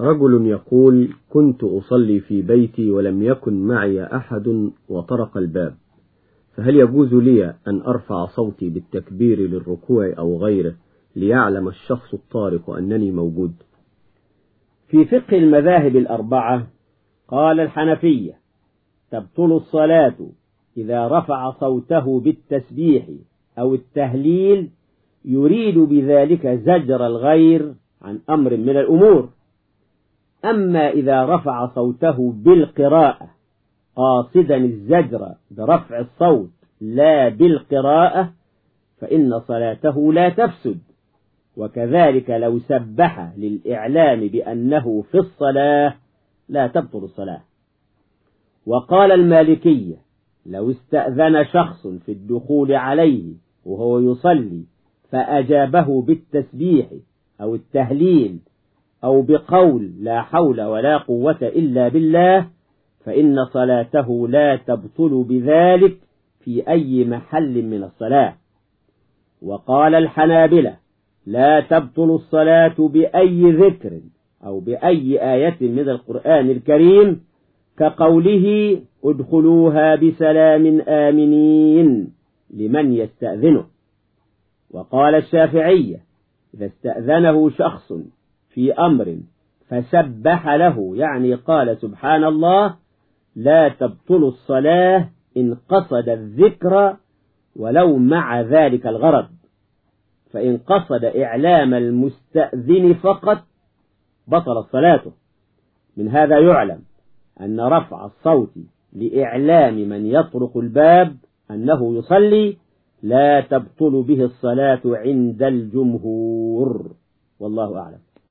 رجل يقول كنت أصلي في بيتي ولم يكن معي أحد وطرق الباب. فهل يجوز لي أن أرفع صوتي بالتكبير للركوع أو غيره ليعلم الشخص الطارق أنني موجود؟ في فقه المذاهب الأربعة قال الحنفية تبطل الصلاة إذا رفع صوته بالتسبيح أو التهليل يريد بذلك زجر الغير عن أمر من الأمور. أما إذا رفع صوته بالقراءة قاصدا الزجر برفع الصوت لا بالقراءة فإن صلاته لا تفسد. وكذلك لو سبح للإعلام بأنه في الصلاة لا تبطل الصلاة. وقال المالكية لو استأذن شخص في الدخول عليه وهو يصلي فأجابه بالتسبيح أو التهليل أو بقول لا حول ولا قوة إلا بالله فإن صلاته لا تبطل بذلك في أي محل من الصلاة. وقال الحنابلة لا تبطل الصلاة بأي ذكر أو بأي آية من القرآن الكريم كقوله ادخلوها بسلام آمنين لمن يستأذنه. وقال الشافعية إذا استأذنه شخص في أمر فسبح له يعني قال سبحان الله لا تبطل الصلاة إن قصد الذكر ولو مع ذلك الغرض. فإن قصد إعلام المستأذن فقط بطل صلاته. من هذا يعلم أن رفع الصوت لإعلام من يطرق الباب أنه يصلي لا تبطل به الصلاة عند الجمهور. والله أعلم.